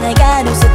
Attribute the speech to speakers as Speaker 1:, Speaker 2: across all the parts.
Speaker 1: I gotta sa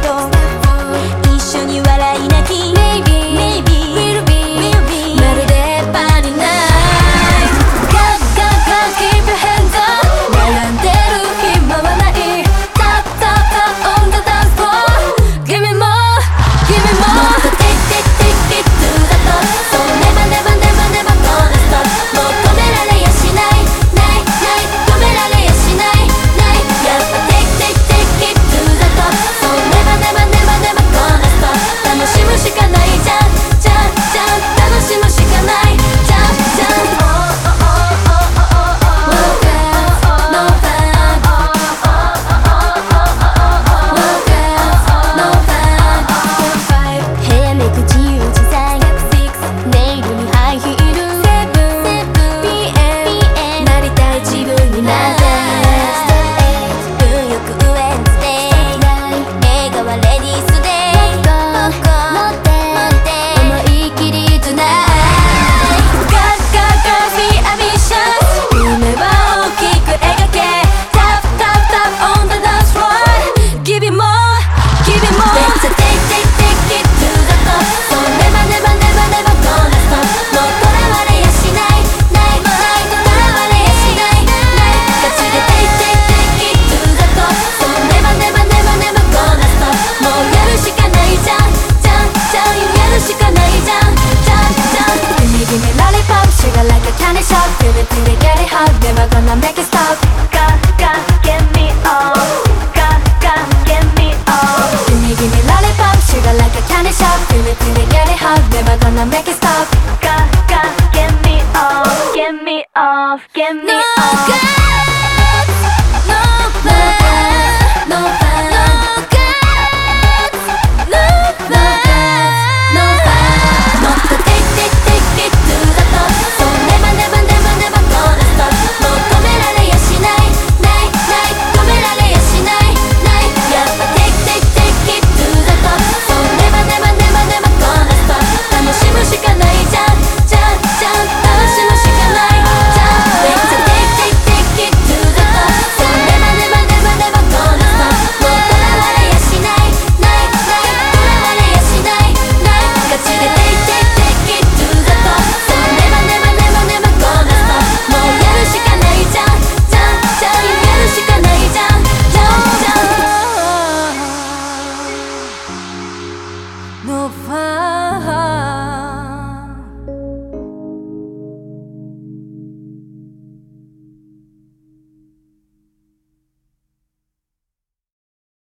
Speaker 1: get it hot Never gonna make it stop. God,
Speaker 2: God, get me God,
Speaker 1: God,
Speaker 2: get me
Speaker 1: Give me, give me lollipop Sugar like a candy shop. Get it hot Never gonna make it stop.
Speaker 2: God, God, get me off Get me off, get me no. off.
Speaker 1: no fun.